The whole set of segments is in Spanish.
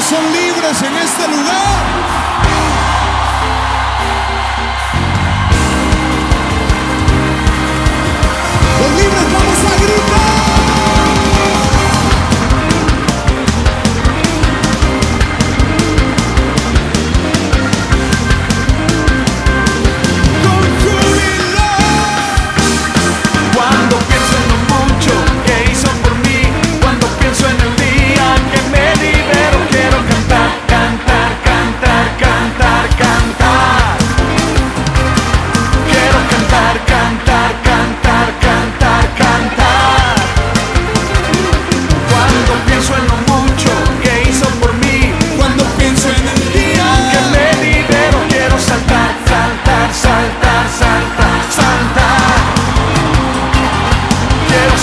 ¿Cuántos son libres en este lugar?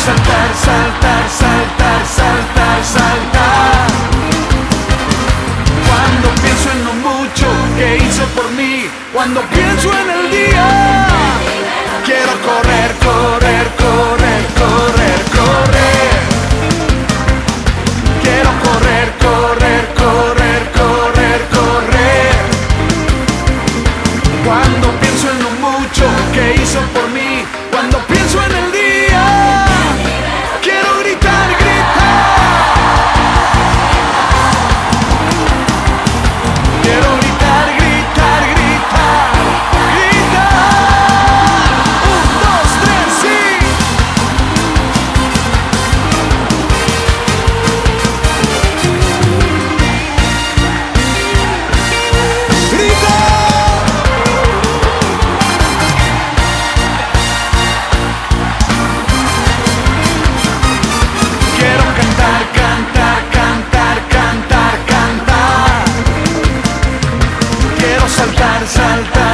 Saltar, saltar, saltar, saltar, saltar. Cuando pienso en lo mucho que hizo por mí, cuando pienso en el día, quiero correr, correr, correr, correr, correr. Quiero correr, correr, correr, correr, correr. Cuando pienso en lo mucho que hizo por mí,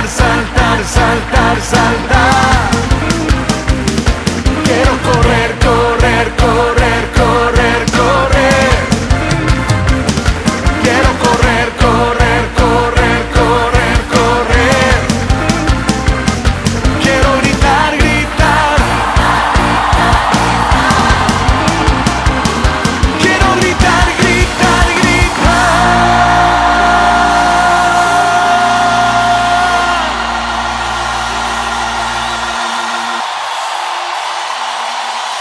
Quiero saltar,